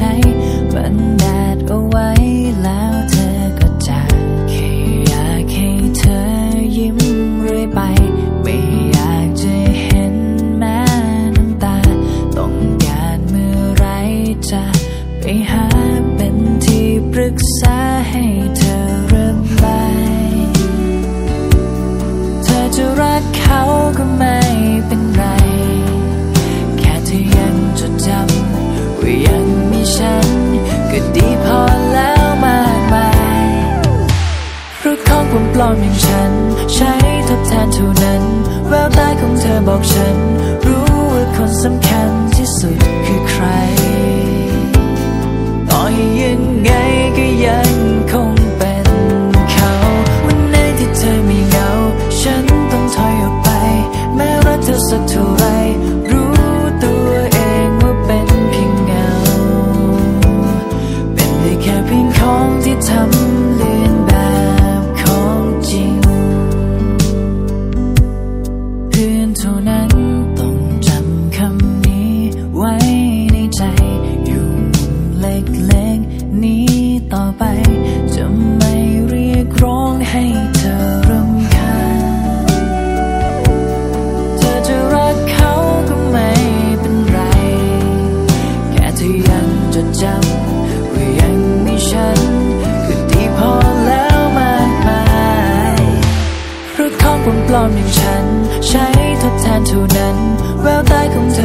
ใจบันดาดเอาไว้แล้วเธอก็จากแค่อยากให้เธอยิ้มเรื่อยไป ไม่อยากจะเห็นแม้น้ำตา ต้องการเมื่อไรจะไปหาเป็นที่ปรึกษา ลอมอย่างฉัน ใช้ทดแทนเท่านั้น แววตาของเธอบอกฉัน รู้ว่าคนสำคัญ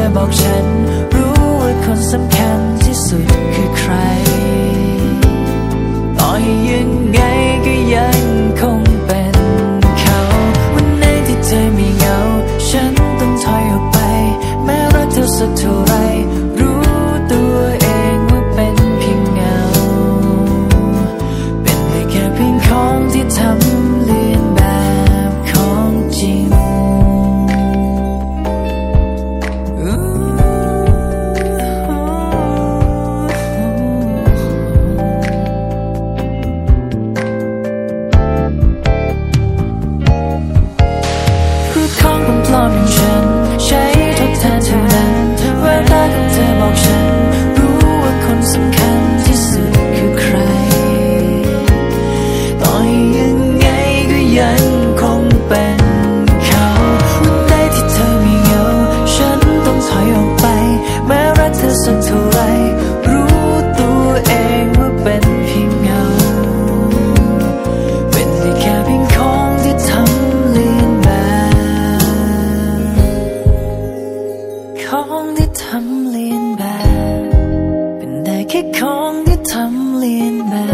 องเธอบอกฉัน รู้ว่าคนสำคัญที่สุดคือใคร ต่อให้ยังไงก็ยังคงเป็นเขา วันไหนที่เธอมีเหงา ฉันต้องถอยออกไป แม้รักเธอสักเท่าไรรู้ตัวเองว่าเป็นเพียงเงา เป็นได้แค่เพียงของที่ทำ ของที่ทำเลียนแบบ เป็นได้แค่ของที่ทำเลียนแบบ